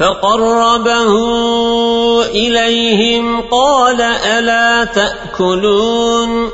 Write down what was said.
فقربه إليهم قال ألا تأكلون